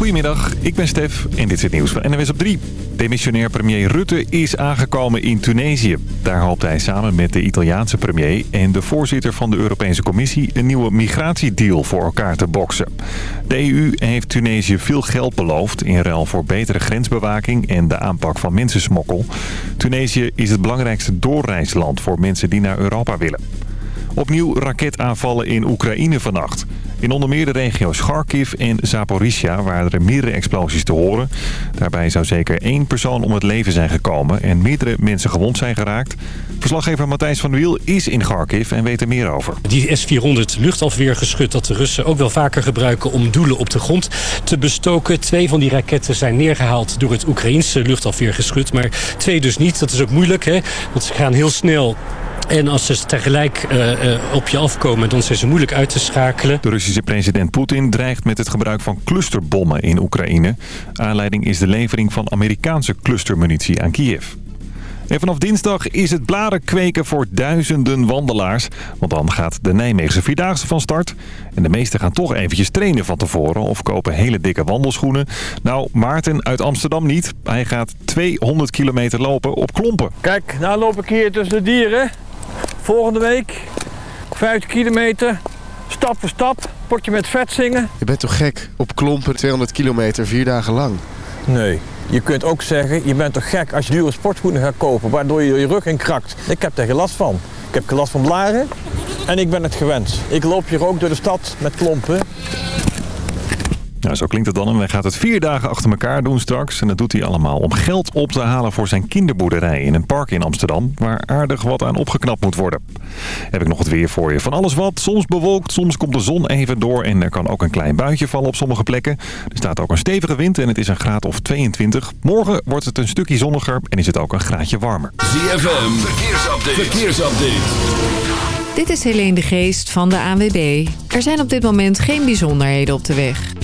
Goedemiddag, ik ben Stef en dit is het nieuws van NWS op 3. Demissionair premier Rutte is aangekomen in Tunesië. Daar hoopt hij samen met de Italiaanse premier en de voorzitter van de Europese Commissie... een nieuwe migratiedeal voor elkaar te boksen. De EU heeft Tunesië veel geld beloofd in ruil voor betere grensbewaking en de aanpak van mensensmokkel. Tunesië is het belangrijkste doorreisland voor mensen die naar Europa willen. Opnieuw raketaanvallen in Oekraïne vannacht. In onder meer de regio's Kharkiv en Zaporizhia waren er meerdere explosies te horen. Daarbij zou zeker één persoon om het leven zijn gekomen en meerdere mensen gewond zijn geraakt. Verslaggever Matthijs van Wiel is in Kharkiv en weet er meer over. Die S-400 luchtafweergeschut dat de Russen ook wel vaker gebruiken om doelen op de grond te bestoken. Twee van die raketten zijn neergehaald door het Oekraïense luchtafweergeschut, maar twee dus niet. Dat is ook moeilijk, hè? want ze gaan heel snel en als ze tegelijk uh, uh, op je afkomen, dan zijn ze moeilijk uit te schakelen. De Russische president Poetin dreigt met het gebruik van clusterbommen in Oekraïne. Aanleiding is de levering van Amerikaanse clustermunitie aan Kiev. En vanaf dinsdag is het bladen kweken voor duizenden wandelaars. Want dan gaat de Nijmeegse Vierdaagse van start. En de meesten gaan toch eventjes trainen van tevoren of kopen hele dikke wandelschoenen. Nou, Maarten uit Amsterdam niet. Hij gaat 200 kilometer lopen op klompen. Kijk, nou loop ik hier tussen de dieren. Volgende week 50 kilometer, stap voor stap, potje met vet zingen. Je bent toch gek? Op klompen 200 kilometer, vier dagen lang? Nee. Je kunt ook zeggen, je bent toch gek als je dure sportschoenen gaat kopen... waardoor je je rug in krakt. Ik heb daar geen last van. Ik heb geen last van blaren en ik ben het gewend. Ik loop hier ook door de stad met klompen. Nou, zo klinkt het dan. En hij gaat het vier dagen achter elkaar doen straks. En dat doet hij allemaal om geld op te halen voor zijn kinderboerderij in een park in Amsterdam. Waar aardig wat aan opgeknapt moet worden. Heb ik nog het weer voor je. Van alles wat. Soms bewolkt, soms komt de zon even door. En er kan ook een klein buitje vallen op sommige plekken. Er staat ook een stevige wind en het is een graad of 22. Morgen wordt het een stukje zonniger en is het ook een graadje warmer. ZFM, verkeersupdate. verkeersupdate. Dit is Helene de Geest van de ANWB. Er zijn op dit moment geen bijzonderheden op de weg.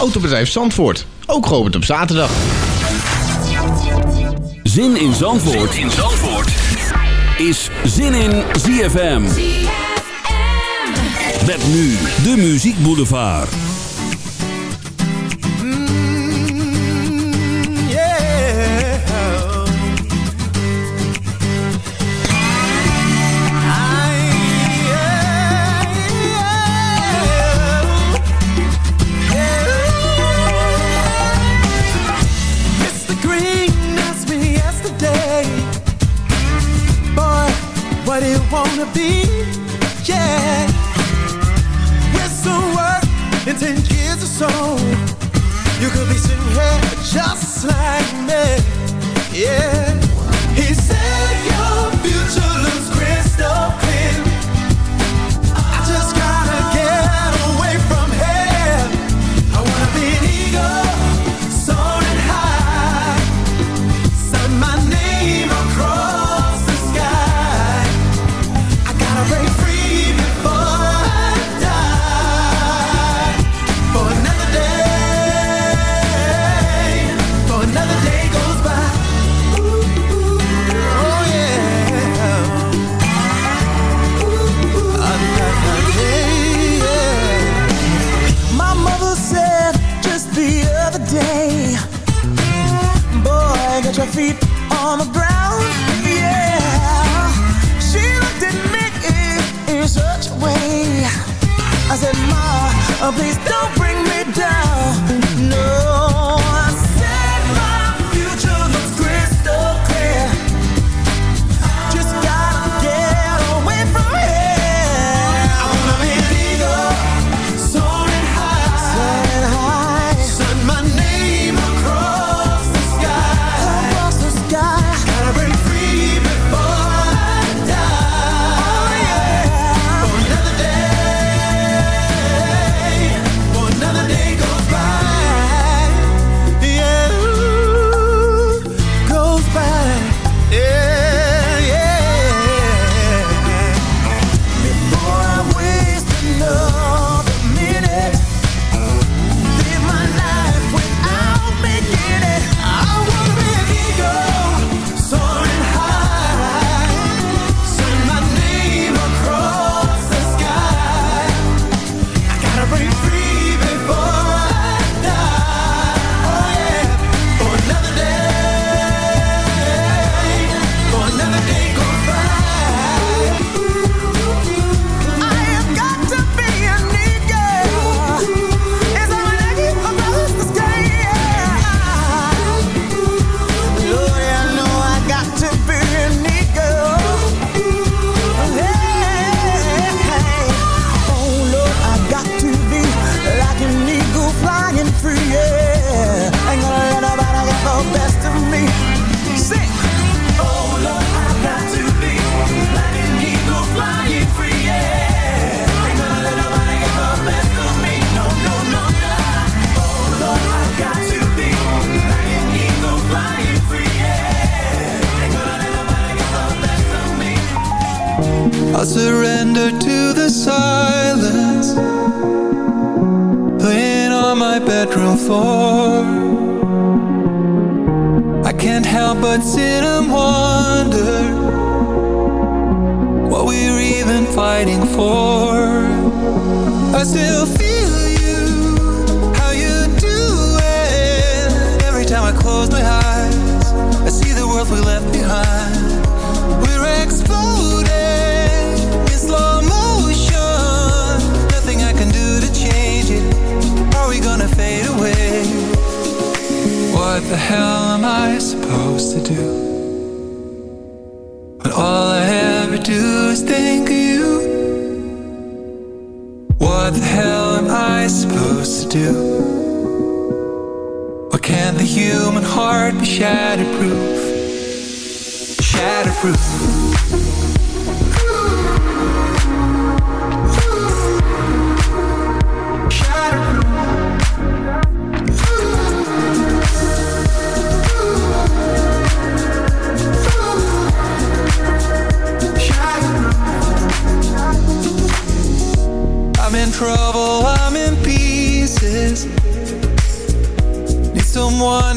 Autobedrijf Zandvoort, ook geopend op zaterdag. Zin in Zandvoort, zin in Zandvoort. is Zin in ZFM. ZFM. Met nu de Muziek Boulevard. Wanna be, yeah. With some work in ten years or so, you could be sitting here just like me, yeah. He said your future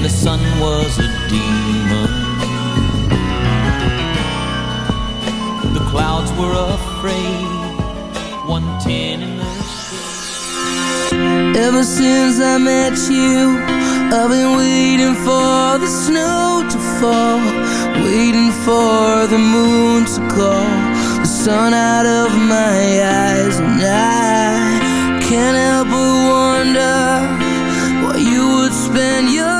and the sun was a demon. The clouds were afraid, 110 in the. Ever since I met you, I've been waiting for the snow to fall, waiting for the moon to call the sun out of my eyes, and I can't help but wonder why you would spend your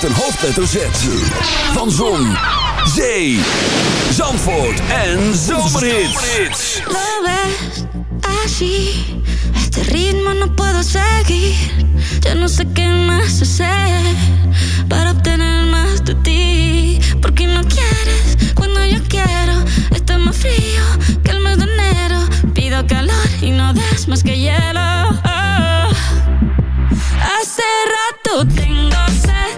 met een hoofdletter Z. Van Zon, Zee, Zandvoort en Zomerhits. Lo ves así, este ritmo no puedo seguir. Ya no sé qué más hacer para obtener más de ti. Porque no quieres cuando yo quiero. Está más frío que el mes de enero. Pido calor y no das más que hielo. Oh. Hace rato tengo sed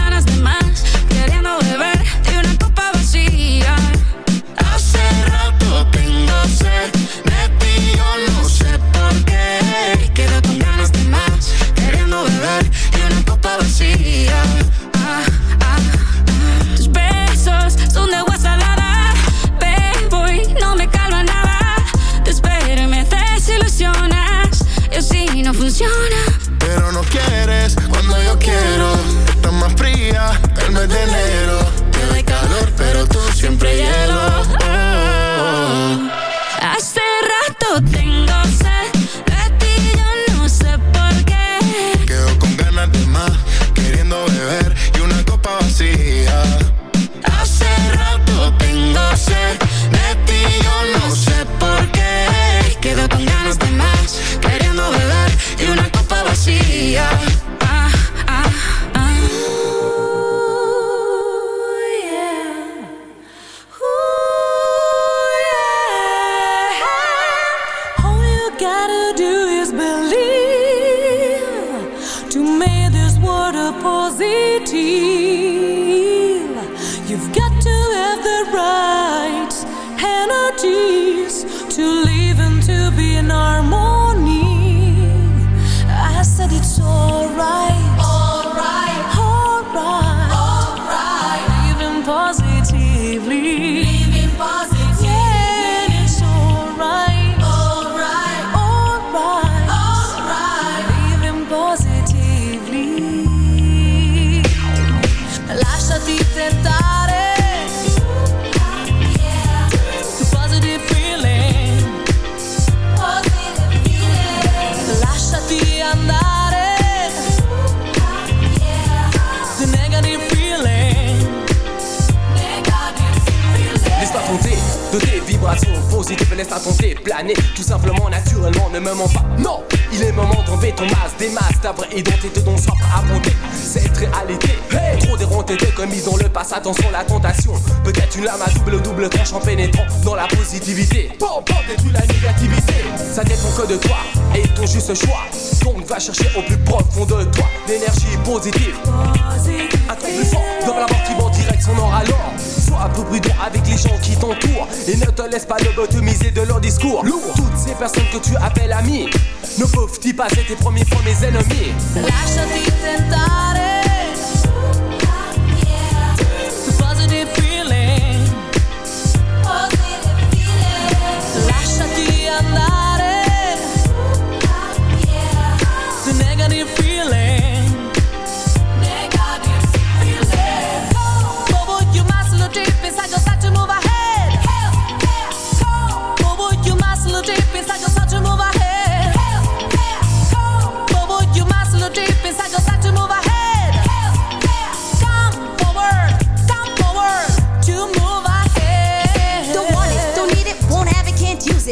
vacía. Be in harmony. positif et laisse ta pensée planer. Tout simplement, naturellement, ne me mens pas. Non! Il est moment d'enlever ton masque, des masques, ta vraie identité dont soif affronter cette réalité. Hey, trop déronté de commis dans le passé, attention la tentation. Peut-être une lame à double double tranche en pénétrant dans la positivité. Bon, bon, détruis la négativité. Ça dépend que de toi et ton juste choix. Donc va chercher au plus profond de toi l'énergie positive. Un truc plus fort dans la mort qui va direct son or alors. Sois un peu prudent avec les gens qui t'entourent et ne te laisse pas lobotomiser de leur discours. Toutes ces personnes que tu appelles amis ne Ouf, dis tes premiers fois mes ennemis. Lâche tes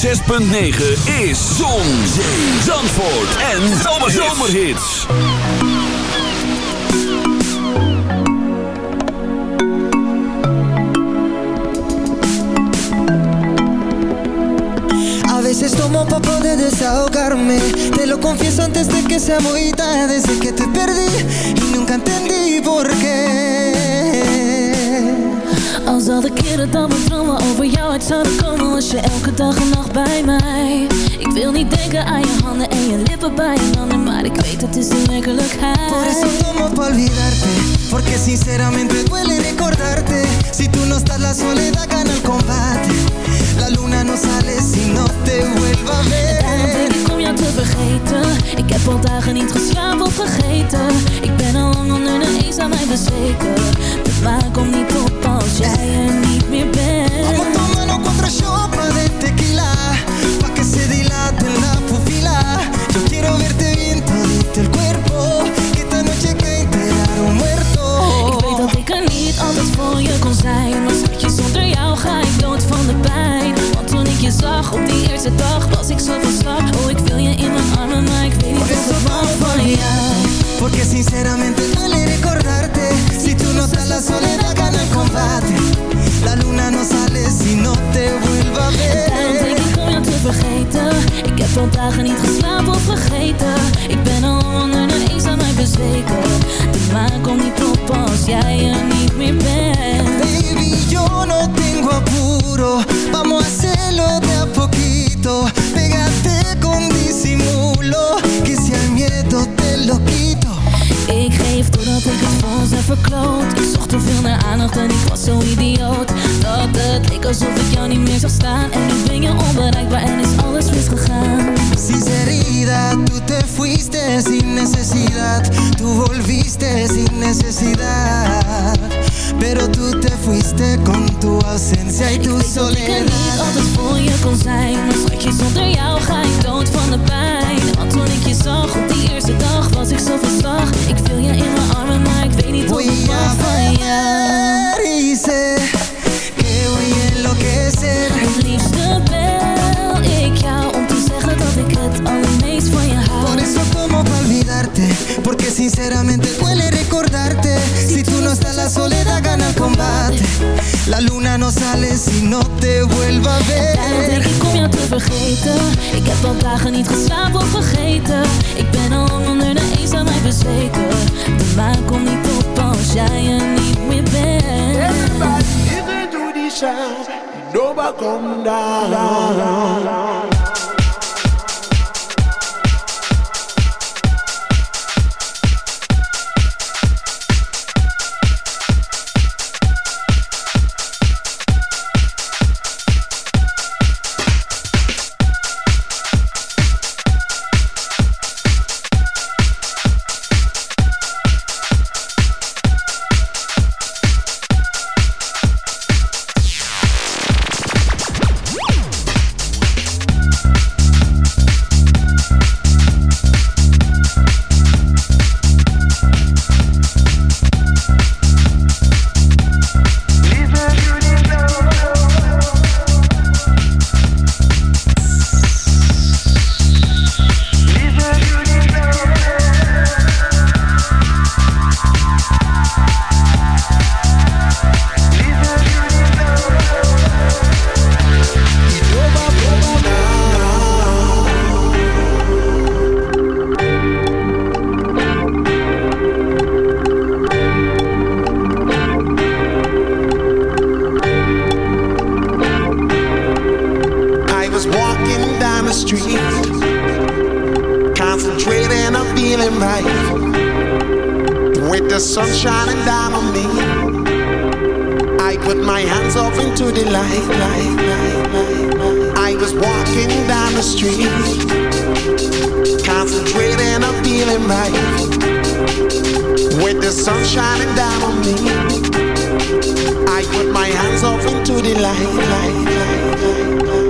106.9 is Zon, Zandvoort en Zomerhits. A veces tomo pa' poder desahogarme Te lo confieso antes de que sea muy tarde Desde que te perdí y nunca entendí por qué al de keren dat mijn dromen over jou uit zouden komen Was je elke dag en nacht bij mij. Ik wil niet denken aan je handen en je lippen bij je handen Maar ik weet het is de werkelijkheid. Por eso tomo pa' olvidarte Porque sinceramente duele recordarte. Si tú no estás la soledad gana el combate. La luna no sale si no te vuelva a ver. Daarom denk ik om jou te vergeten. Ik heb al dagen niet geslapen of vergeten. Ik ben al lang onder de eens aan mij bezweken De maan komt niet op als jij er niet meer bent Vamos tomando contra chopa de tequila Pa' que se dilate la pupila. Yo quiero verte bien todito el cuerpo Que esta noche enterar un muerto. Ik weet dat ik er niet altijd voor je kon zijn Maar schatje, zonder jou ga ik dood van de pijn. Want toen ik je zag op die eerste dag Was ik zo van slag. Oh, ik wil je in mijn armen Maar ik weet niet of ik van jou Porque sinceramente duele recordarte tú no estás la soledad gana el combate. La luna no sale si no te vuelva a Daarom denk ver ik om jou te vergeten. Ik heb al dagen niet geslapen of vergeten. Ik ben al onder de eens aan mij bezweken. De maan komt niet op als jij er niet meer bent. Baby, yo no tengo apuro. Vamos a hacerlo de a poquito. Pégate con disimulo. Que si al miedo te lo quito Ik geef doordat ik het ons heb verkloot. Ik zocht te veel naar aandacht en ik was zo idioot. Dat het leek alsof ik jou niet meer zag staan. En nu ben je onbereikbaar en is alles misgegaan. Sinceridad, tú te fuiste sin necesidad. Tú volviste sin necesidad. Pero tú te fuiste con tu ausencia y tu Ik weet dat ik er soledad. niet altijd voor je kon zijn. Maar schatje, zonder jou ga ik dood van de pijn. Want toen ik je zag op die eerste dag Was ik zo van slag. Ik viel je in mijn armen, maar ik weet niet of ik mag van jou Y sé que voy a enloquecer Het liefste bel ik jou Om te zeggen dat ik het allermeest van je hou sinceramente duele recordarte. Si tú no estás, la soledad gana el combate. La luna no sale si no te vuelva a Daarom denk ver. ik om jou te vergeten Ik heb al dagen niet geslapen of vergeten Ik De maan komt niet op als jij er niet meer bent Everybody, listen to the sound. Nobody come down. Concentrating on feeling right. With the sun shining down on me, I put my hands off into the light. I was walking down the street, concentrating on feeling right. With the sun shining down on me, I put my hands off into the light, light, light, light, light.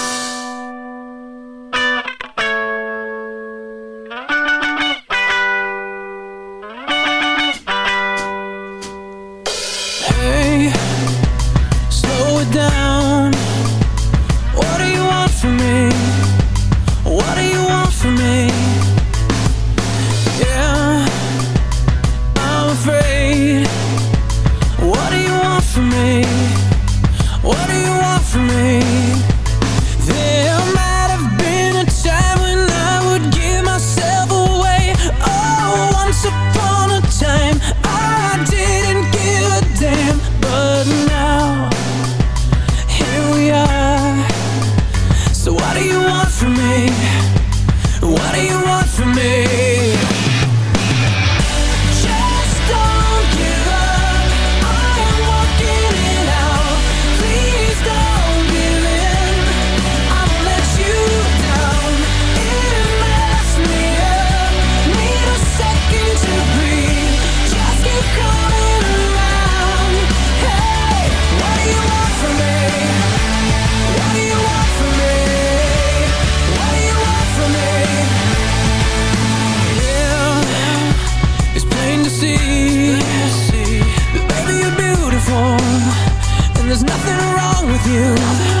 you.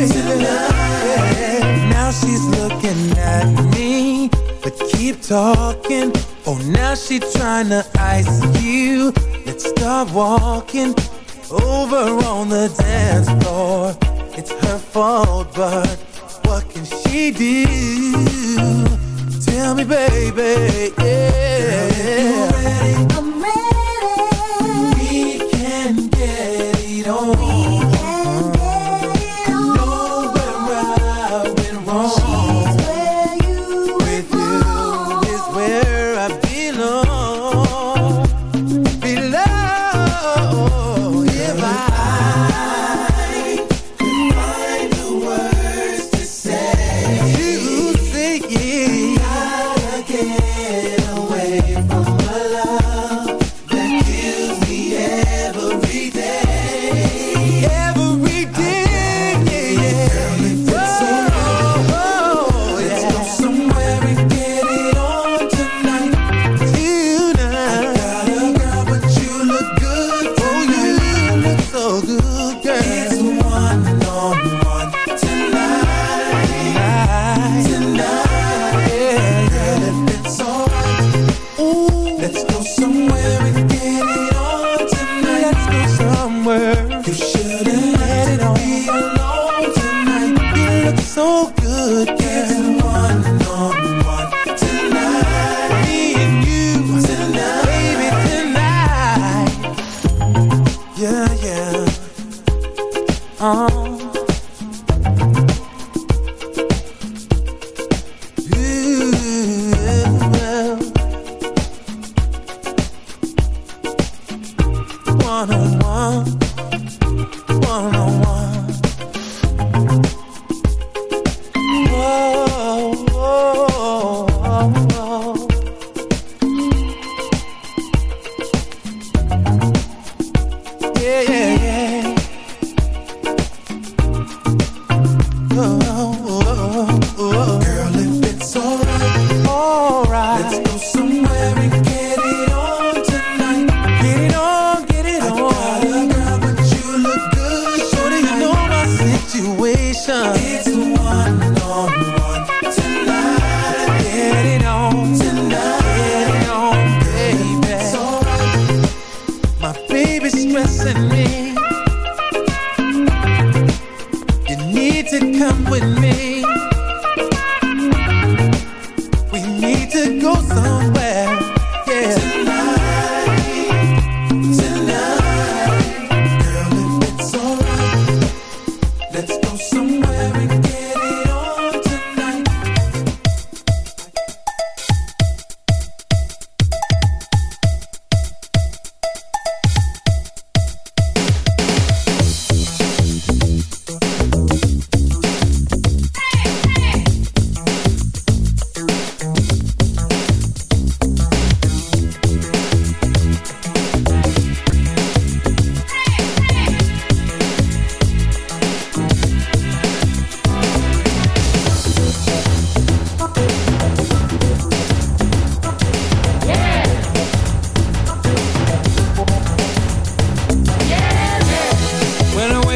Now she's looking at me, but keep talking. Oh, now she's trying to ice you. Let's start walking over on the dance floor. It's her fault, but what can she do? Tell me, baby, yeah. Girl, I'm ready. We can get it on.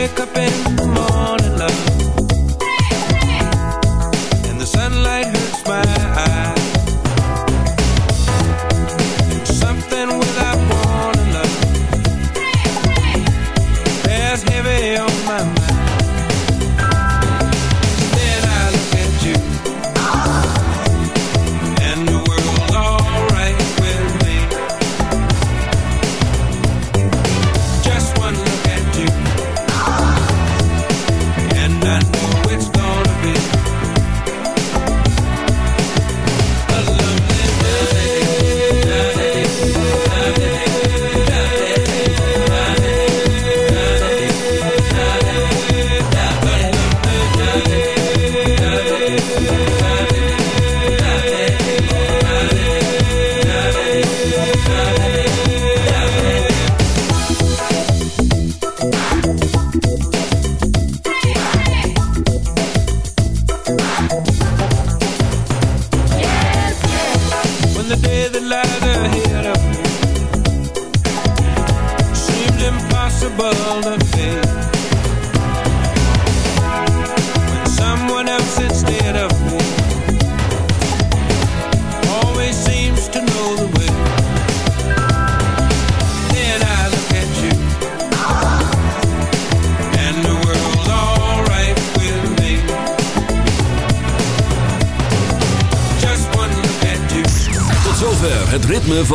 wake up